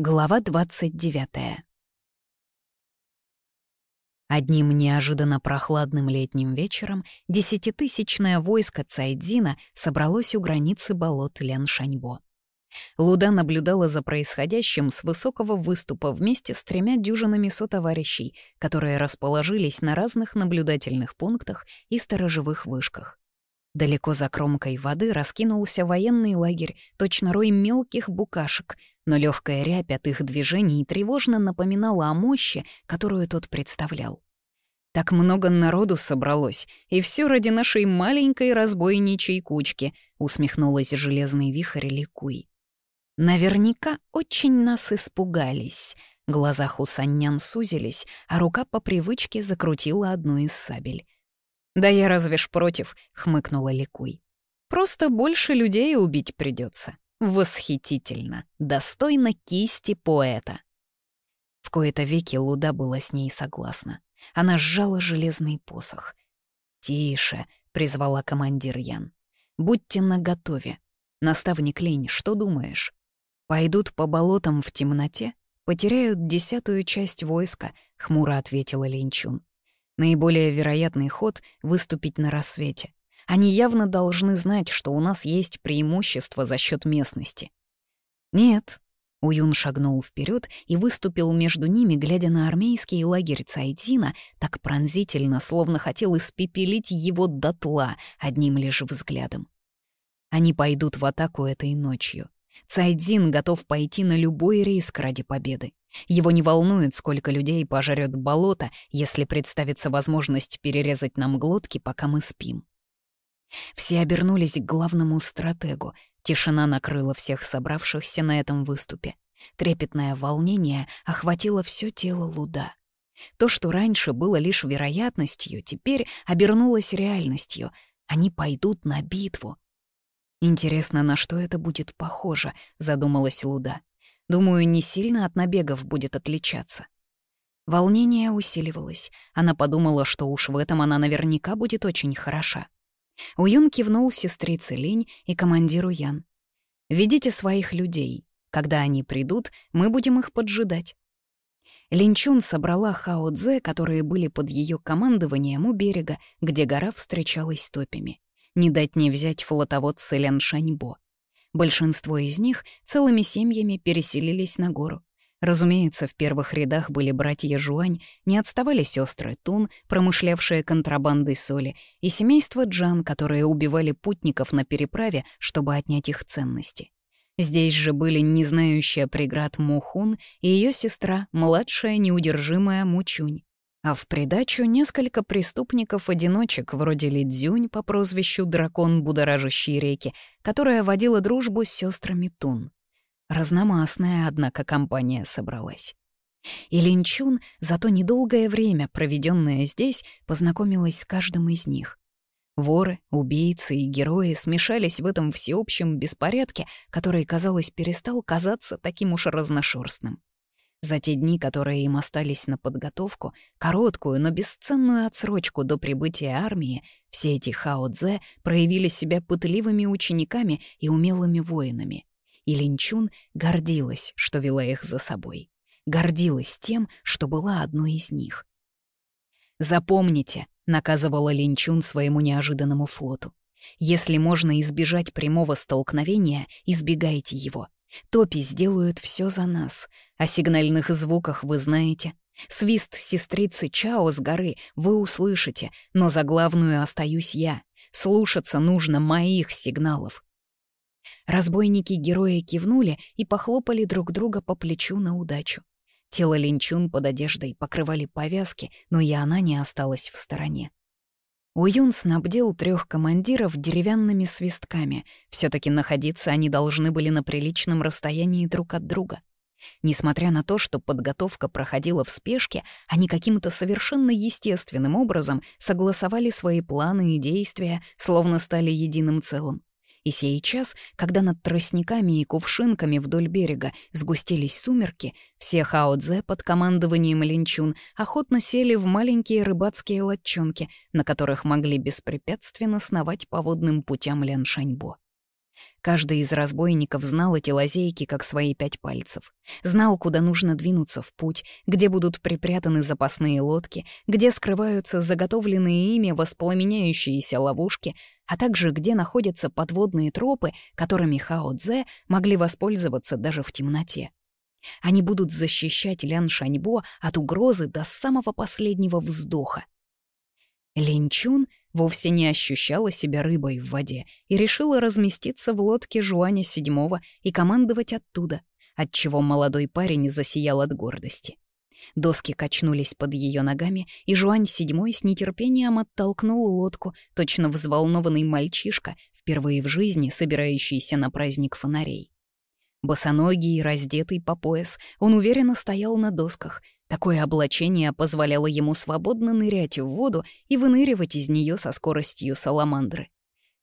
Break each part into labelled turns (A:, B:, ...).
A: Глава 29. Одним неожиданно прохладным летним вечером десятитысячное войско Цайдзина собралось у границы болот Ляншаньбо. Луда наблюдала за происходящим с высокого выступа вместе с тремя дюжинами сотоварищей, которые расположились на разных наблюдательных пунктах и сторожевых вышках. Далеко за кромкой воды раскинулся военный лагерь, точно рой мелких букашек — но легкая рябь от их движений тревожно напоминала о мощи, которую тот представлял. «Так много народу собралось, и все ради нашей маленькой разбойничей кучки», — усмехнулась железный вихрь Ликуй. «Наверняка очень нас испугались». Глаза Хусаннян сузились, а рука по привычке закрутила одну из сабель. «Да я разве ж против», — хмыкнула Ликуй. «Просто больше людей убить придется. Восхитительно, достойно кисти поэта. В кои-то веки Луда была с ней согласна. Она сжала железный посох. «Тише», — призвала командир Ян. «Будьте наготове. Наставник Лень, что думаешь? Пойдут по болотам в темноте? Потеряют десятую часть войска», — хмуро ответила Ленчун. «Наиболее вероятный ход — выступить на рассвете. Они явно должны знать, что у нас есть преимущество за счет местности. Нет. Уюн шагнул вперед и выступил между ними, глядя на армейский лагерь Цайдзина, так пронзительно, словно хотел испепелить его дотла одним лишь взглядом. Они пойдут в атаку этой ночью. Цайдзин готов пойти на любой риск ради победы. Его не волнует, сколько людей пожрет болото, если представится возможность перерезать нам глотки, пока мы спим. Все обернулись к главному стратегу. Тишина накрыла всех собравшихся на этом выступе. Трепетное волнение охватило все тело Луда. То, что раньше было лишь вероятностью, теперь обернулось реальностью. Они пойдут на битву. «Интересно, на что это будет похоже?» — задумалась Луда. «Думаю, не сильно от набегов будет отличаться». Волнение усиливалось. Она подумала, что уж в этом она наверняка будет очень хороша. Уюн кивнул сестрице Линь и командиру Ян. «Ведите своих людей. Когда они придут, мы будем их поджидать». Линчун собрала Хао Цзэ, которые были под ее командованием у берега, где гора встречалась с топями. Не дать не взять флотоводцы Лян Шаньбо. Большинство из них целыми семьями переселились на гору. Разумеется, в первых рядах были братья Жуань, не отставали сестры Тун, промышлявшие контрабандой соли, и семейство Джан, которые убивали путников на переправе, чтобы отнять их ценности. Здесь же были незнающая преград Мухун и ее сестра, младшая неудержимая Мучунь. А в придачу несколько преступников-одиночек вроде Лидзюнь по прозвищу «Дракон будоражащей реки», которая водила дружбу с сестрами Тун. Разномастная, однако, компания собралась. И Линчун за то недолгое время, проведенное здесь, познакомилась с каждым из них. Воры, убийцы и герои смешались в этом всеобщем беспорядке, который, казалось, перестал казаться таким уж разношерстным. За те дни, которые им остались на подготовку, короткую, но бесценную отсрочку до прибытия армии, все эти хао проявили себя пытливыми учениками и умелыми воинами и Линчун гордилась, что вела их за собой. Гордилась тем, что была одной из них. «Запомните», — наказывала Линчун своему неожиданному флоту, «если можно избежать прямого столкновения, избегайте его. Топи сделают все за нас. О сигнальных звуках вы знаете. Свист сестрицы Чао с горы вы услышите, но за главную остаюсь я. Слушаться нужно моих сигналов. Разбойники герои кивнули и похлопали друг друга по плечу на удачу. Тело линчун под одеждой покрывали повязки, но и она не осталась в стороне. Уюн снабдил трех командиров деревянными свистками. все таки находиться они должны были на приличном расстоянии друг от друга. Несмотря на то, что подготовка проходила в спешке, они каким-то совершенно естественным образом согласовали свои планы и действия, словно стали единым целым. И сейчас, когда над тростниками и кувшинками вдоль берега сгустились сумерки, все хаодзе под командованием линчун охотно сели в маленькие рыбацкие лодчонки, на которых могли беспрепятственно сновать по водным путям Ляншаньбо. Каждый из разбойников знал эти лазейки как свои пять пальцев. Знал, куда нужно двинуться в путь, где будут припрятаны запасные лодки, где скрываются заготовленные ими воспламеняющиеся ловушки, а также где находятся подводные тропы, которыми Хао Цзэ могли воспользоваться даже в темноте. Они будут защищать Лян Шаньбо от угрозы до самого последнего вздоха. Линчун вовсе не ощущала себя рыбой в воде и решила разместиться в лодке Жуаня Седьмого и командовать оттуда, отчего молодой парень засиял от гордости. Доски качнулись под ее ногами, и Жуань Седьмой с нетерпением оттолкнул лодку, точно взволнованный мальчишка, впервые в жизни собирающийся на праздник фонарей. Босоногий, и раздетый по пояс, он уверенно стоял на досках — Такое облачение позволяло ему свободно нырять в воду и выныривать из нее со скоростью саламандры.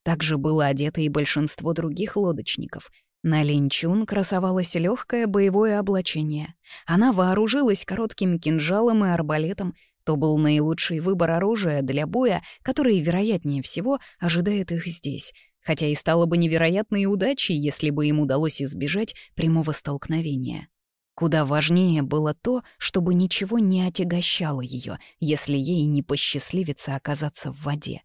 A: Также было одето и большинство других лодочников. На Линчун красовалось легкое боевое облачение. Она вооружилась коротким кинжалом и арбалетом, то был наилучший выбор оружия для боя, который, вероятнее всего, ожидает их здесь, хотя и стало бы невероятной удачей, если бы им удалось избежать прямого столкновения. Куда важнее было то, чтобы ничего не отягощало ее, если ей не посчастливится оказаться в воде.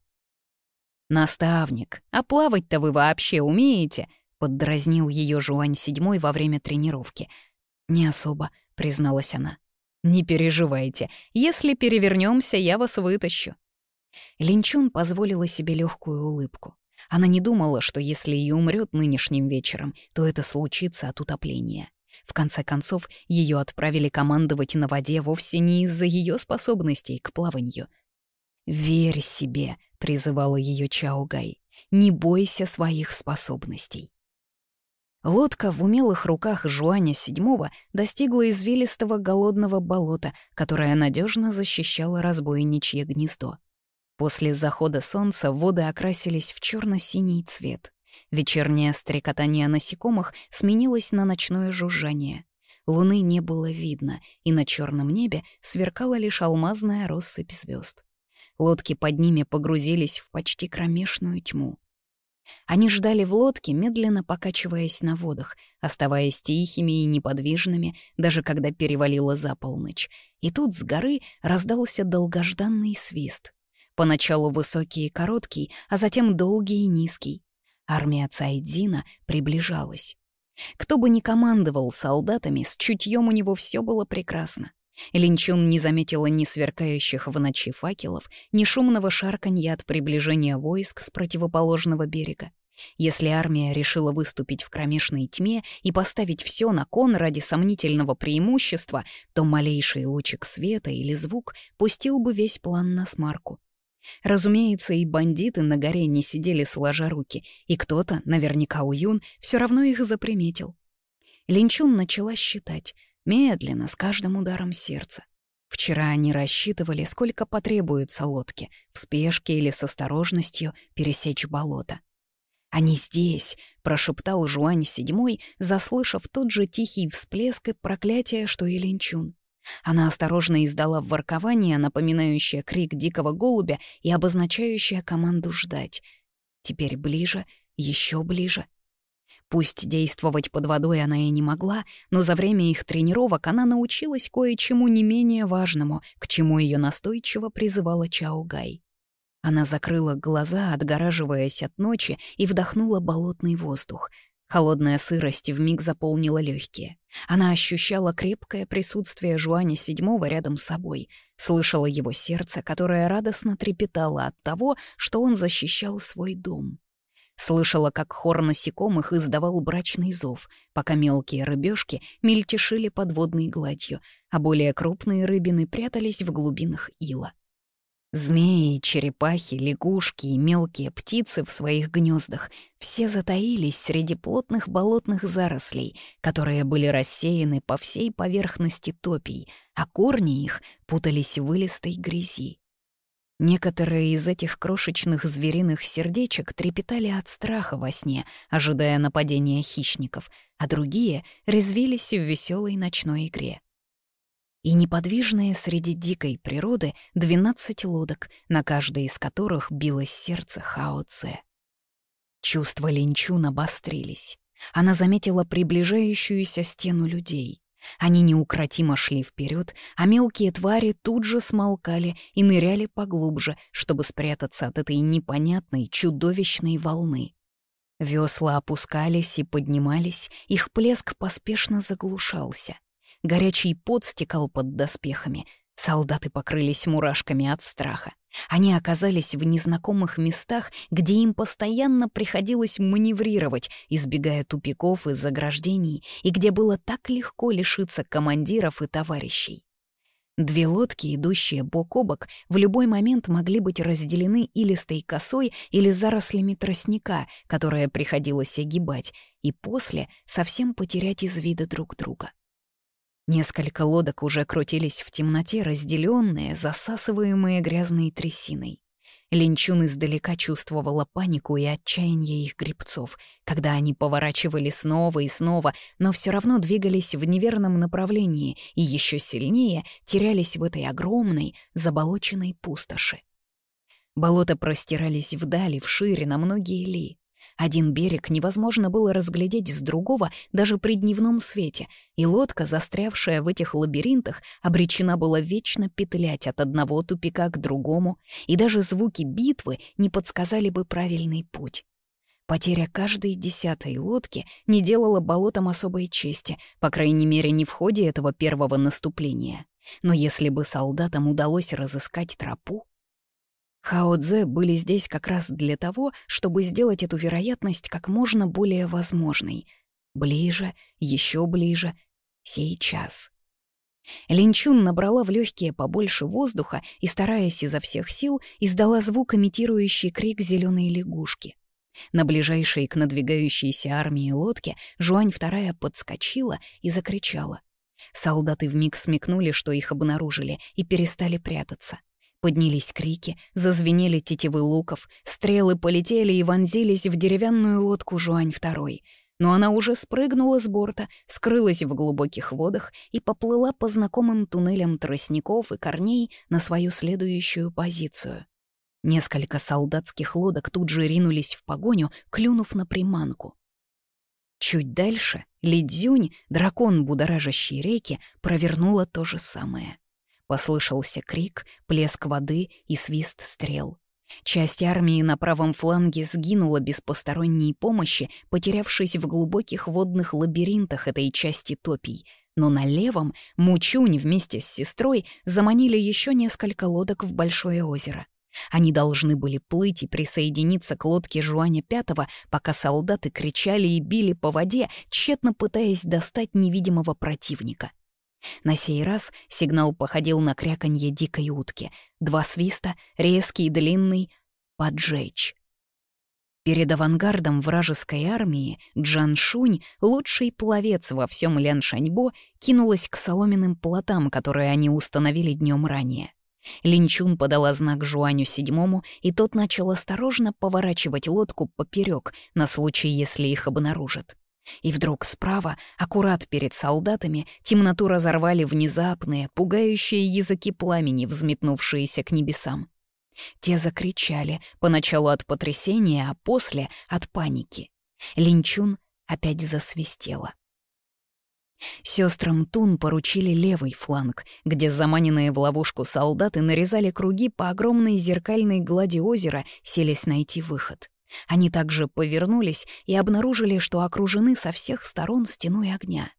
A: «Наставник, а плавать-то вы вообще умеете?» — поддразнил ее Жуань седьмой во время тренировки. «Не особо», — призналась она. «Не переживайте. Если перевернемся, я вас вытащу». Линчун позволила себе легкую улыбку. Она не думала, что если и умрет нынешним вечером, то это случится от утопления. В конце концов, ее отправили командовать на воде вовсе не из-за ее способностей к плаванию. «Верь себе», — призывала ее Чаугай, — «не бойся своих способностей». Лодка в умелых руках Жуаня Седьмого достигла извилистого голодного болота, которое надежно защищало разбойничье гнездо. После захода солнца воды окрасились в черно синий цвет. Вечернее стрекотание насекомых сменилось на ночное жужжание. Луны не было видно, и на черном небе сверкала лишь алмазная россыпь звезд. Лодки под ними погрузились в почти кромешную тьму. Они ждали в лодке, медленно покачиваясь на водах, оставаясь тихими и неподвижными, даже когда перевалило за полночь. И тут с горы раздался долгожданный свист. Поначалу высокий и короткий, а затем долгий и низкий. Армия Цайдина приближалась. Кто бы ни командовал солдатами, с чутьем у него все было прекрасно. Линчун не заметила ни сверкающих в ночи факелов, ни шумного шарканья от приближения войск с противоположного берега. Если армия решила выступить в кромешной тьме и поставить все на кон ради сомнительного преимущества, то малейший лучик света или звук пустил бы весь план на смарку. Разумеется, и бандиты на горе не сидели сложа руки, и кто-то, наверняка Уюн, все равно их заприметил. Линчун начала считать, медленно, с каждым ударом сердца. Вчера они рассчитывали, сколько потребуется лодке, в спешке или с осторожностью пересечь болото. «Они здесь!» — прошептал Жуань седьмой, заслышав тот же тихий всплеск и проклятие, что и Линчун. Она осторожно издала воркование, напоминающее крик дикого голубя и обозначающее команду ждать. Теперь ближе, еще ближе. Пусть действовать под водой она и не могла, но за время их тренировок она научилась кое-чему не менее важному, к чему ее настойчиво призывала Чао Гай. Она закрыла глаза, отгораживаясь от ночи, и вдохнула болотный воздух — Холодная сырость вмиг заполнила легкие. Она ощущала крепкое присутствие Жуани Седьмого рядом с собой, слышала его сердце, которое радостно трепетало от того, что он защищал свой дом. Слышала, как хор насекомых издавал брачный зов, пока мелкие рыбешки мельтешили под водной гладью, а более крупные рыбины прятались в глубинах ила. Змеи, черепахи, лягушки и мелкие птицы в своих гнездах все затаились среди плотных болотных зарослей, которые были рассеяны по всей поверхности топий, а корни их путались в вылистой грязи. Некоторые из этих крошечных звериных сердечек трепетали от страха во сне, ожидая нападения хищников, а другие резвились в веселой ночной игре и неподвижные среди дикой природы 12 лодок, на каждой из которых билось сердце Хаоце. Чувства Линчун обострились. Она заметила приближающуюся стену людей. Они неукротимо шли вперед, а мелкие твари тут же смолкали и ныряли поглубже, чтобы спрятаться от этой непонятной чудовищной волны. Весла опускались и поднимались, их плеск поспешно заглушался — горячий пот стекал под доспехами. Солдаты покрылись мурашками от страха. Они оказались в незнакомых местах, где им постоянно приходилось маневрировать, избегая тупиков и заграждений, и где было так легко лишиться командиров и товарищей. Две лодки, идущие бок о бок, в любой момент могли быть разделены илистой косой или зарослями тростника, которые приходилось огибать, и после совсем потерять из вида друг друга. Несколько лодок уже крутились в темноте, разделенные, засасываемые грязной трясиной. Линчун издалека чувствовала панику и отчаяние их грибцов, когда они поворачивали снова и снова, но все равно двигались в неверном направлении и еще сильнее терялись в этой огромной, заболоченной пустоши. Болота простирались вдали, вшире, на многие ли. Один берег невозможно было разглядеть с другого даже при дневном свете, и лодка, застрявшая в этих лабиринтах, обречена была вечно петлять от одного тупика к другому, и даже звуки битвы не подсказали бы правильный путь. Потеря каждой десятой лодки не делала болотам особой чести, по крайней мере, не в ходе этого первого наступления. Но если бы солдатам удалось разыскать тропу, Хао Цзэ были здесь как раз для того, чтобы сделать эту вероятность как можно более возможной. Ближе, еще ближе, сейчас. Линчун набрала в легкие побольше воздуха и, стараясь изо всех сил, издала звук, имитирующий крик зеленой лягушки. На ближайшей к надвигающейся армии лодке Жуань вторая подскочила и закричала. Солдаты вмиг смекнули, что их обнаружили, и перестали прятаться. Поднялись крики, зазвенели тетивы луков, стрелы полетели и вонзились в деревянную лодку Жуань-2, но она уже спрыгнула с борта, скрылась в глубоких водах и поплыла по знакомым туннелям тростников и корней на свою следующую позицию. Несколько солдатских лодок тут же ринулись в погоню, клюнув на приманку. Чуть дальше Лидзюнь, дракон будоражащий реки, провернула то же самое — Послышался крик, плеск воды и свист стрел. Часть армии на правом фланге сгинула без посторонней помощи, потерявшись в глубоких водных лабиринтах этой части топий, но на левом Мучунь вместе с сестрой заманили еще несколько лодок в Большое озеро. Они должны были плыть и присоединиться к лодке Жуаня Пятого, пока солдаты кричали и били по воде, тщетно пытаясь достать невидимого противника. На сей раз сигнал походил на кряканье дикой утки. Два свиста, резкий и длинный — поджечь. Перед авангардом вражеской армии Джан Шунь, лучший пловец во всем Ляншаньбо, кинулась к соломенным плотам, которые они установили днем ранее. Линчун подала знак Жуаню Седьмому, и тот начал осторожно поворачивать лодку поперек на случай, если их обнаружат. И вдруг справа, аккурат перед солдатами, темноту разорвали внезапные, пугающие языки пламени, взметнувшиеся к небесам. Те закричали, поначалу от потрясения, а после — от паники. Линчун опять засвистела. Сестрам Тун поручили левый фланг, где заманенные в ловушку солдаты нарезали круги по огромной зеркальной глади озера, селись найти выход. Они также повернулись и обнаружили, что окружены со всех сторон стеной огня.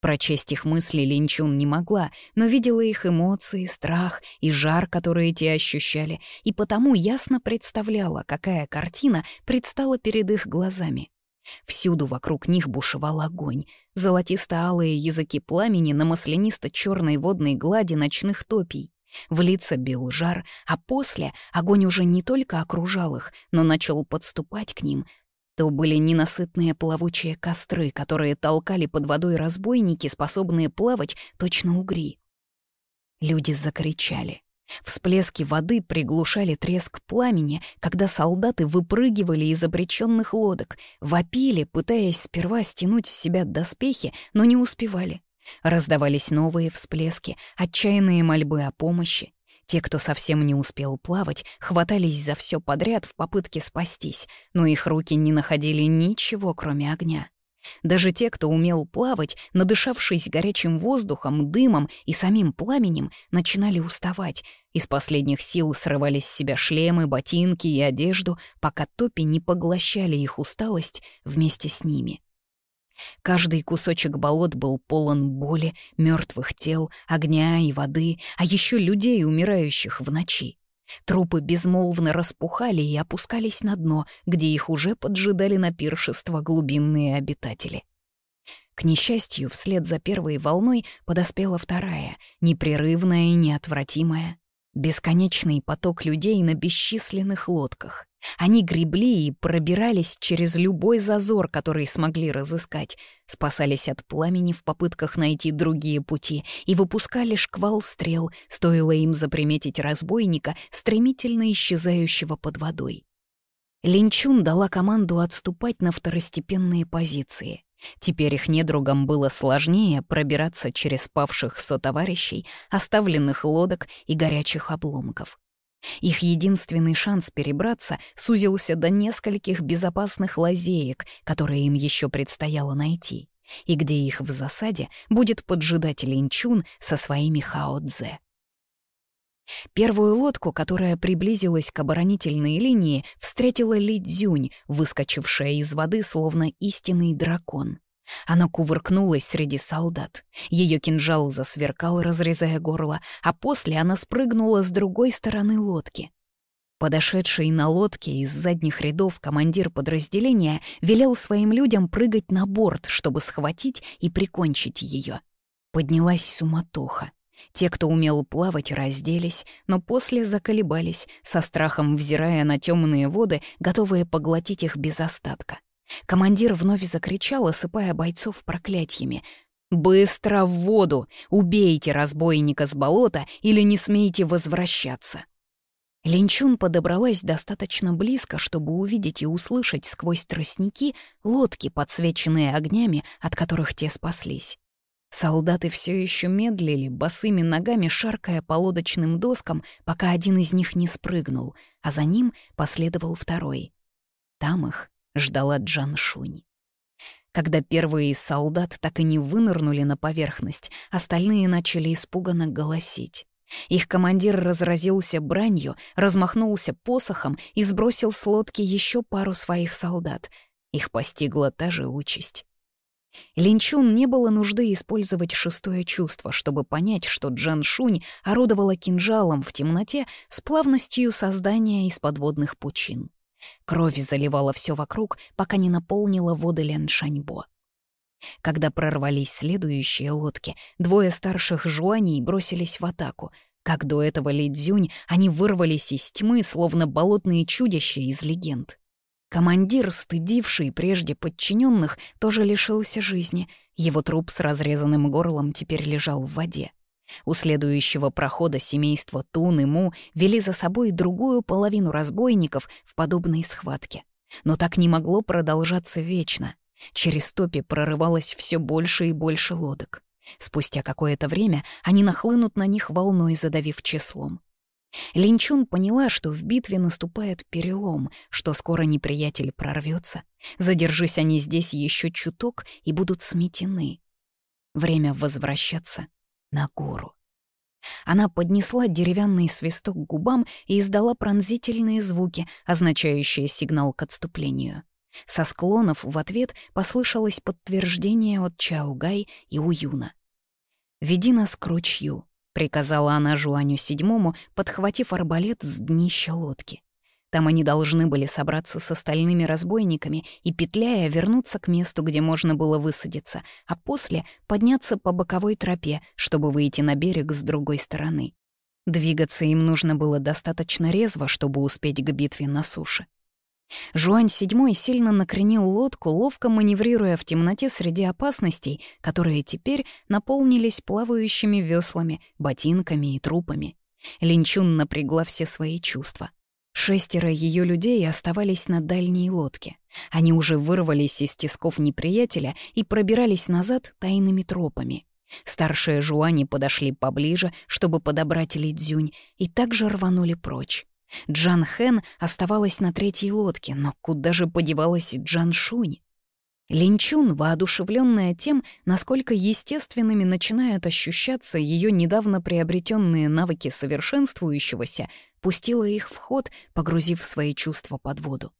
A: Прочесть их мысли Линчун не могла, но видела их эмоции, страх и жар, которые те ощущали, и потому ясно представляла, какая картина предстала перед их глазами. Всюду вокруг них бушевал огонь. Золотисто-алые языки пламени на маслянисто-черной водной глади ночных топий. В Влиться бил жар, а после огонь уже не только окружал их, но начал подступать к ним. То были ненасытные плавучие костры, которые толкали под водой разбойники, способные плавать точно угри. Люди закричали. Всплески воды приглушали треск пламени, когда солдаты выпрыгивали из обреченных лодок, вопили, пытаясь сперва стянуть с себя доспехи, но не успевали. Раздавались новые всплески, отчаянные мольбы о помощи. Те, кто совсем не успел плавать, хватались за все подряд в попытке спастись, но их руки не находили ничего, кроме огня. Даже те, кто умел плавать, надышавшись горячим воздухом, дымом и самим пламенем, начинали уставать. Из последних сил срывали с себя шлемы, ботинки и одежду, пока топи не поглощали их усталость вместе с ними. Каждый кусочек болот был полон боли, мертвых тел, огня и воды, а еще людей, умирающих в ночи. Трупы безмолвно распухали и опускались на дно, где их уже поджидали на пиршество глубинные обитатели. К несчастью, вслед за первой волной подоспела вторая, непрерывная и неотвратимая бесконечный поток людей на бесчисленных лодках. Они гребли и пробирались через любой зазор, который смогли разыскать, спасались от пламени в попытках найти другие пути и выпускали шквал стрел, стоило им заприметить разбойника, стремительно исчезающего под водой. Линчун дала команду отступать на второстепенные позиции. Теперь их недругам было сложнее пробираться через павших сотоварищей, оставленных лодок и горячих обломков. Их единственный шанс перебраться сузился до нескольких безопасных лазеек, которые им еще предстояло найти, и где их в засаде будет поджидать Линчун со своими хао-дзе. Первую лодку, которая приблизилась к оборонительной линии, встретила Ли Дзюнь, выскочившая из воды словно истинный дракон. Она кувыркнулась среди солдат. Ее кинжал засверкал, разрезая горло, а после она спрыгнула с другой стороны лодки. Подошедший на лодке из задних рядов командир подразделения велел своим людям прыгать на борт, чтобы схватить и прикончить ее. Поднялась суматоха. Те, кто умел плавать, разделись, но после заколебались, со страхом взирая на темные воды, готовые поглотить их без остатка. Командир вновь закричал, осыпая бойцов проклятиями. «Быстро в воду! Убейте разбойника с болота или не смейте возвращаться!» Линчун подобралась достаточно близко, чтобы увидеть и услышать сквозь тростники лодки, подсвеченные огнями, от которых те спаслись. Солдаты все еще медлили, босыми ногами шаркая по лодочным доскам, пока один из них не спрыгнул, а за ним последовал второй. Там их ждала Джан Джаншунь. Когда первые из солдат так и не вынырнули на поверхность, остальные начали испуганно голосить. Их командир разразился бранью, размахнулся посохом и сбросил с лодки еще пару своих солдат. Их постигла та же участь. Линчун не было нужды использовать шестое чувство, чтобы понять, что Джан Шунь орудовала кинжалом в темноте с плавностью создания из подводных пучин. Кровь заливала все вокруг, пока не наполнила воды Ляншаньбо. Когда прорвались следующие лодки, двое старших жуаней бросились в атаку. Как до этого Лидзюнь, они вырвались из тьмы, словно болотные чудища из легенд. Командир, стыдивший прежде подчиненных, тоже лишился жизни. Его труп с разрезанным горлом теперь лежал в воде. У следующего прохода семейство Тун и Му вели за собой другую половину разбойников в подобной схватке. Но так не могло продолжаться вечно. Через топи прорывалось все больше и больше лодок. Спустя какое-то время они нахлынут на них волной, задавив числом. Линчун поняла, что в битве наступает перелом, что скоро неприятель прорвется. Задержись они здесь еще чуток и будут сметены. Время возвращаться на гору. Она поднесла деревянный свисток к губам и издала пронзительные звуки, означающие сигнал к отступлению. Со склонов в ответ послышалось подтверждение от Чаугай и Уюна. «Веди нас к ручью», Приказала она Жуаню седьмому, подхватив арбалет с днища лодки. Там они должны были собраться с остальными разбойниками и, петляя, вернуться к месту, где можно было высадиться, а после подняться по боковой тропе, чтобы выйти на берег с другой стороны. Двигаться им нужно было достаточно резво, чтобы успеть к битве на суше. Жуань седьмой сильно накренил лодку, ловко маневрируя в темноте среди опасностей, которые теперь наполнились плавающими веслами, ботинками и трупами. Линчун напрягла все свои чувства. Шестеро ее людей оставались на дальней лодке. Они уже вырвались из тисков неприятеля и пробирались назад тайными тропами. Старшие жуани подошли поближе, чтобы подобрать Лидзюнь, и также рванули прочь. Джан Хэн оставалась на третьей лодке, но куда же подевалась Джан Шунь? Линчун, воодушевленная тем, насколько естественными начинают ощущаться ее недавно приобретенные навыки совершенствующегося, пустила их в ход, погрузив свои чувства под воду.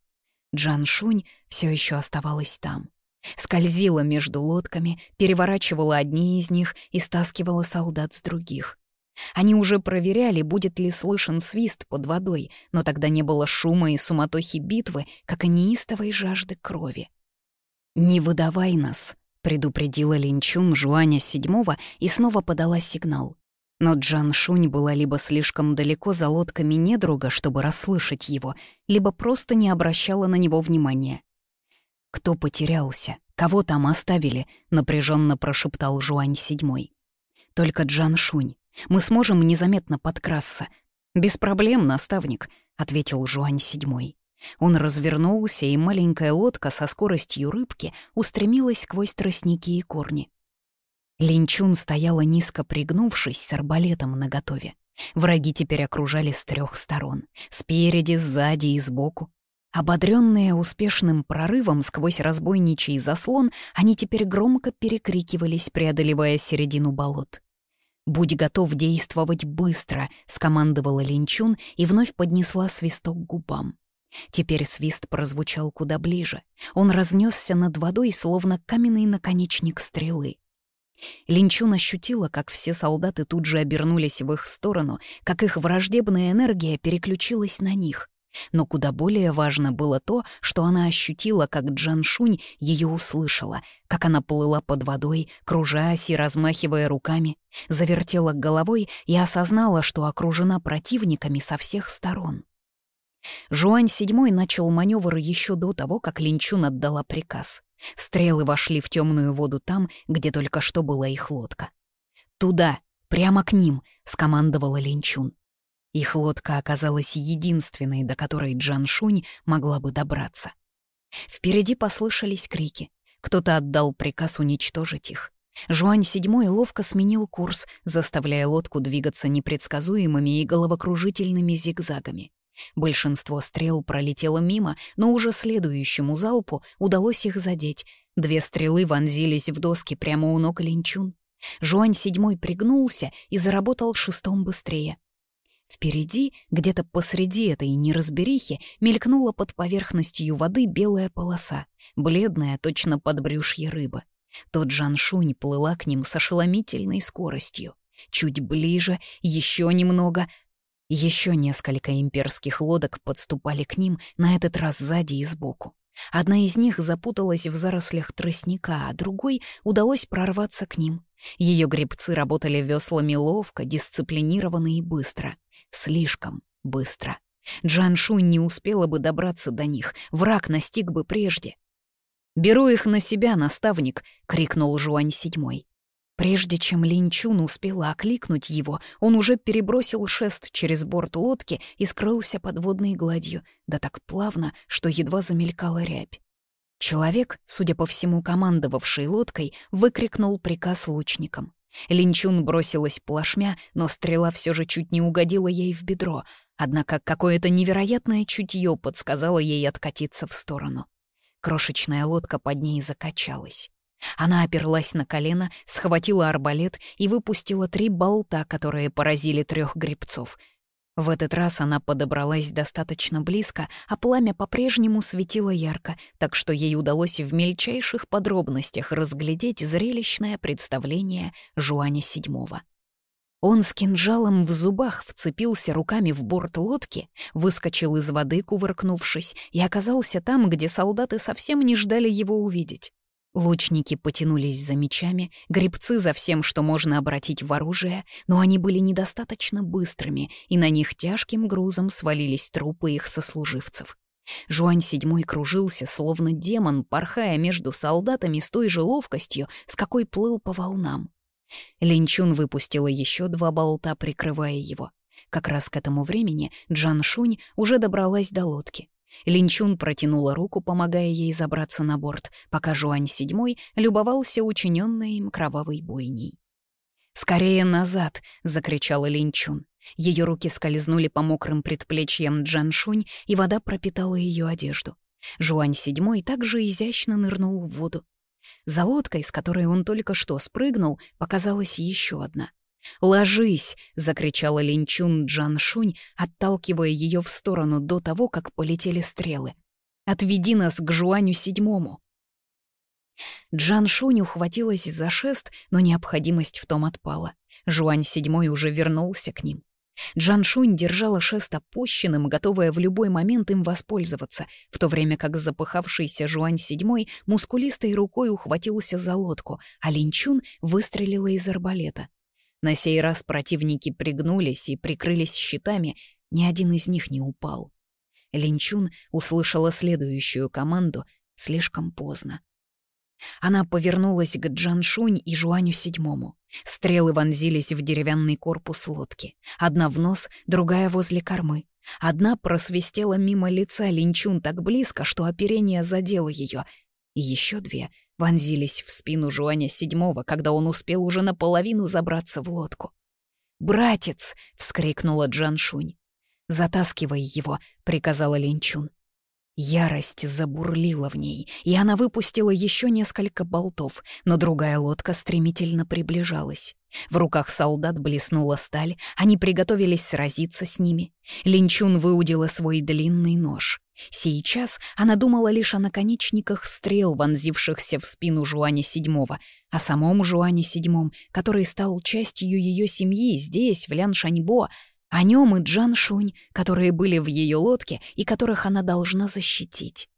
A: Джан Шунь все еще оставалась там. Скользила между лодками, переворачивала одни из них и стаскивала солдат с других. Они уже проверяли, будет ли слышен свист под водой, но тогда не было шума и суматохи битвы, как и неистовой жажды крови. «Не выдавай нас», — предупредила Линчун Жуаня седьмого и снова подала сигнал. Но Джан Шунь была либо слишком далеко за лодками недруга, чтобы расслышать его, либо просто не обращала на него внимания. «Кто потерялся? Кого там оставили?» — напряженно прошептал Жуань седьмой. Только Джан Шунь. Мы сможем незаметно подкрасться». «Без проблем, наставник», — ответил Жуань седьмой. Он развернулся, и маленькая лодка со скоростью рыбки устремилась сквозь тростники и корни. Линчун стояла низко пригнувшись с арбалетом наготове. Враги теперь окружали с трех сторон — спереди, сзади и сбоку. Ободренные успешным прорывом сквозь разбойничий заслон, они теперь громко перекрикивались, преодолевая середину болот. «Будь готов действовать быстро», — скомандовала Линчун и вновь поднесла свисток к губам. Теперь свист прозвучал куда ближе. Он разнесся над водой, словно каменный наконечник стрелы. Линчун ощутила, как все солдаты тут же обернулись в их сторону, как их враждебная энергия переключилась на них. Но куда более важно было то, что она ощутила, как Джан Шунь ее услышала, как она плыла под водой, кружась и размахивая руками, завертела головой и осознала, что окружена противниками со всех сторон. Жуань Седьмой начал маневр еще до того, как Линчун отдала приказ. Стрелы вошли в темную воду там, где только что была их лодка. «Туда! Прямо к ним!» — скомандовала Линчун. Их лодка оказалась единственной, до которой Джан Шунь могла бы добраться. Впереди послышались крики. Кто-то отдал приказ уничтожить их. Жуань седьмой ловко сменил курс, заставляя лодку двигаться непредсказуемыми и головокружительными зигзагами. Большинство стрел пролетело мимо, но уже следующему залпу удалось их задеть. Две стрелы вонзились в доски прямо у ног Линчун. Жуань седьмой пригнулся и заработал шестом быстрее. Впереди, где-то посреди этой неразберихи, мелькнула под поверхностью воды белая полоса, бледная точно под брюшье рыбы. Тот Жаншунь плыла к ним с ошеломительной скоростью. Чуть ближе, еще немного. Еще несколько имперских лодок подступали к ним, на этот раз сзади и сбоку. Одна из них запуталась в зарослях тростника, а другой удалось прорваться к ним. Ее гребцы работали веслами ловко, дисциплинированно и быстро — слишком быстро. Джаншунь не успела бы добраться до них, враг настиг бы прежде. «Беру их на себя, наставник!» — крикнул Жуань седьмой. Прежде чем Линчун успела окликнуть его, он уже перебросил шест через борт лодки и скрылся под водной гладью, да так плавно, что едва замелькала рябь. Человек, судя по всему командовавший лодкой, выкрикнул приказ лучникам. Линчун бросилась плашмя, но стрела все же чуть не угодила ей в бедро, однако какое-то невероятное чутье подсказало ей откатиться в сторону. Крошечная лодка под ней закачалась. Она оперлась на колено, схватила арбалет и выпустила три болта, которые поразили трех грибцов — в этот раз она подобралась достаточно близко, а пламя по-прежнему светило ярко, так что ей удалось в мельчайших подробностях разглядеть зрелищное представление Жуаня Седьмого. Он с кинжалом в зубах вцепился руками в борт лодки, выскочил из воды, кувыркнувшись, и оказался там, где солдаты совсем не ждали его увидеть. Лучники потянулись за мечами, гребцы за всем, что можно обратить в оружие, но они были недостаточно быстрыми, и на них тяжким грузом свалились трупы их сослуживцев. Жуань седьмой кружился, словно демон, порхая между солдатами с той же ловкостью, с какой плыл по волнам. Линчун выпустила еще два болта, прикрывая его. Как раз к этому времени Джан Шунь уже добралась до лодки. Линчун протянула руку, помогая ей забраться на борт, пока Жуань седьмой любовался учиненной им кровавой бойней. «Скорее назад!» — закричала Линчун. Ее руки скользнули по мокрым предплечьям Джаншунь, и вода пропитала ее одежду. Жуань седьмой также изящно нырнул в воду. За лодкой, с которой он только что спрыгнул, показалась еще одна. «Ложись!» — закричала Линчун Джаншунь, отталкивая ее в сторону до того, как полетели стрелы. «Отведи нас к Жуаню Седьмому!» Джаншунь ухватилась за шест, но необходимость в том отпала. Жуань Седьмой уже вернулся к ним. Джаншунь держала шест опущенным, готовая в любой момент им воспользоваться, в то время как запыхавшийся Жуань Седьмой мускулистой рукой ухватился за лодку, а Линчун выстрелила из арбалета. На сей раз противники пригнулись и прикрылись щитами, ни один из них не упал. Линчун услышала следующую команду слишком поздно. Она повернулась к Джаншунь и Жуаню Седьмому. Стрелы вонзились в деревянный корпус лодки. Одна в нос, другая возле кормы. Одна просвистела мимо лица Линчун так близко, что оперение задело ее. И еще две вонзились в спину Жуаня седьмого, когда он успел уже наполовину забраться в лодку. «Братец!» — вскрикнула Джан Шунь. «Затаскивай его!» — приказала Линчун. Ярость забурлила в ней, и она выпустила еще несколько болтов, но другая лодка стремительно приближалась. В руках солдат блеснула сталь, они приготовились сразиться с ними. Линчун выудила свой длинный нож. Сейчас она думала лишь о наконечниках стрел, вонзившихся в спину Жуани Седьмого, о самом Жуане Седьмом, который стал частью ее семьи здесь, в Ляншаньбо, о нем и Джан Шунь, которые были в ее лодке и которых она должна защитить.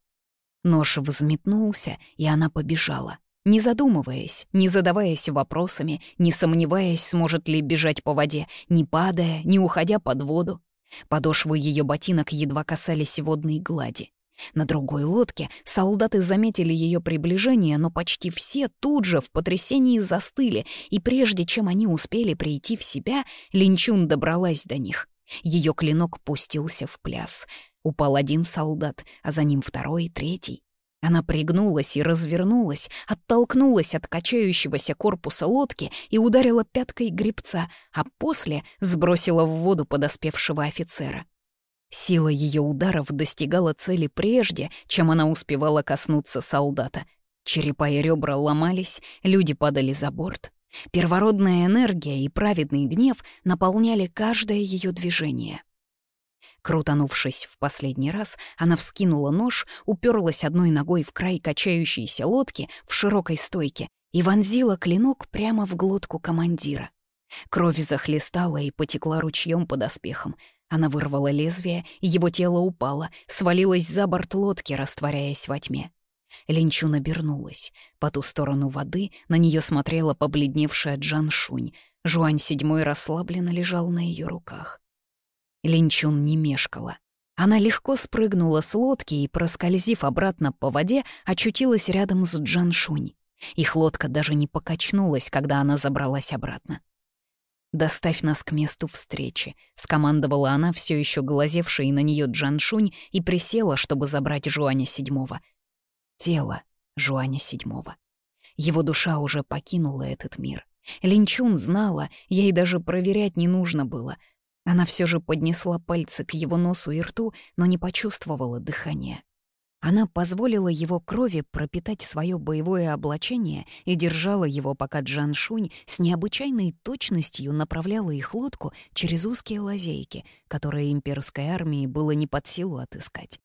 A: Нож взметнулся, и она побежала. Не задумываясь, не задаваясь вопросами, не сомневаясь, сможет ли бежать по воде, не падая, не уходя под воду. Подошвы ее ботинок едва касались водной глади. На другой лодке солдаты заметили ее приближение, но почти все тут же в потрясении застыли, и прежде чем они успели прийти в себя, Линчун добралась до них. Ее клинок пустился в пляс. Упал один солдат, а за ним второй, третий. Она пригнулась и развернулась, оттолкнулась от качающегося корпуса лодки и ударила пяткой гребца, а после сбросила в воду подоспевшего офицера. Сила ее ударов достигала цели прежде, чем она успевала коснуться солдата. Черепа и ребра ломались, люди падали за борт. Первородная энергия и праведный гнев наполняли каждое ее движение. Крутанувшись в последний раз, она вскинула нож, уперлась одной ногой в край качающейся лодки в широкой стойке и вонзила клинок прямо в глотку командира. Кровь захлестала и потекла ручьем под оспехом. Она вырвала лезвие, его тело упало, свалилось за борт лодки, растворяясь во тьме. Линчун обернулась. По ту сторону воды на нее смотрела побледневшая Джан Шунь. Жуань седьмой расслабленно лежал на ее руках. Линчун не мешкала. Она легко спрыгнула с лодки и, проскользив обратно по воде, очутилась рядом с Джан Шунь. Их лодка даже не покачнулась, когда она забралась обратно. «Доставь нас к месту встречи», — скомандовала она, все еще глазевшей на нее Джаншунь, и присела, чтобы забрать Жуаня Седьмого. Тело Жуаня Седьмого. Его душа уже покинула этот мир. Линчун знала, ей даже проверять не нужно было. Она все же поднесла пальцы к его носу и рту, но не почувствовала дыхания. Она позволила его крови пропитать свое боевое облачение и держала его, пока Джан Шунь с необычайной точностью направляла их лодку через узкие лазейки, которые имперской армии было не под силу отыскать.